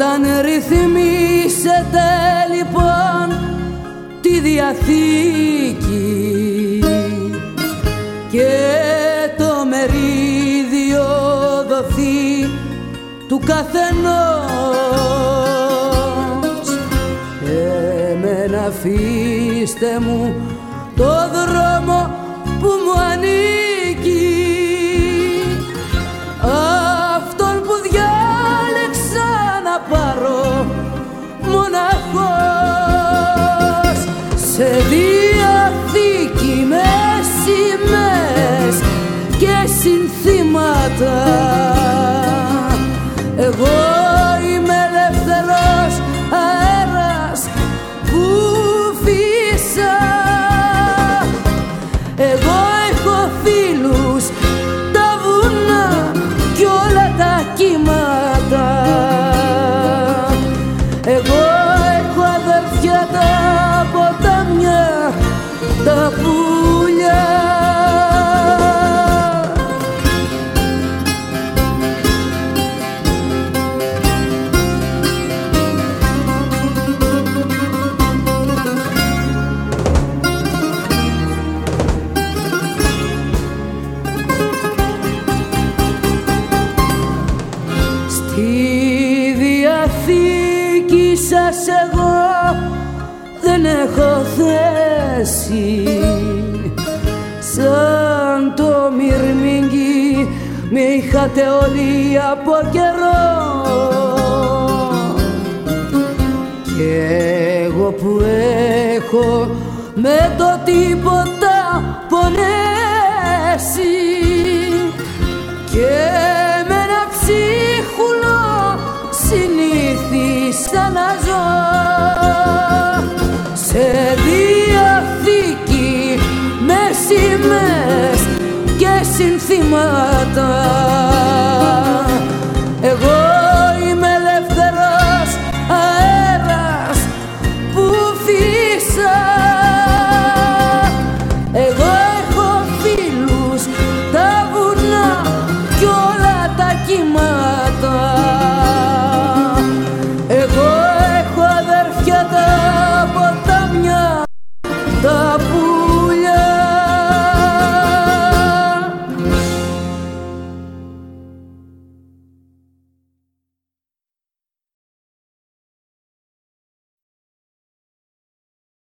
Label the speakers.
Speaker 1: Όταν ρυθμίσετε λοιπόν τη Διαθήκη και το μερίδιο δοθεί του καθενός. Εμένα αφήστε μου το δρόμο σε διαθήκη με σημαίες και συνθήματα. Εγώ είμαι ελεύθερος αέρας που φύσα. Εγώ έχω φίλους τα βουνά κι όλα τα κύματα. Εγώ έχω αδερφιά τα ποτάμια τα πουλιά. Στη διαθήκη σας εγώ δεν έχω θέση. Σαν το μυρμήγκι με είχατε όλοι από καιρό. Και εγώ που έχω με το τίποτα πονέσει. Και με ένα ψίχουλο συνήθισα να ζω συνθήματα εγώ είμαι ελεύθερος αέρας που φύσα. Εγώ έχω φίλους τα βουνά κι όλα τα κύματα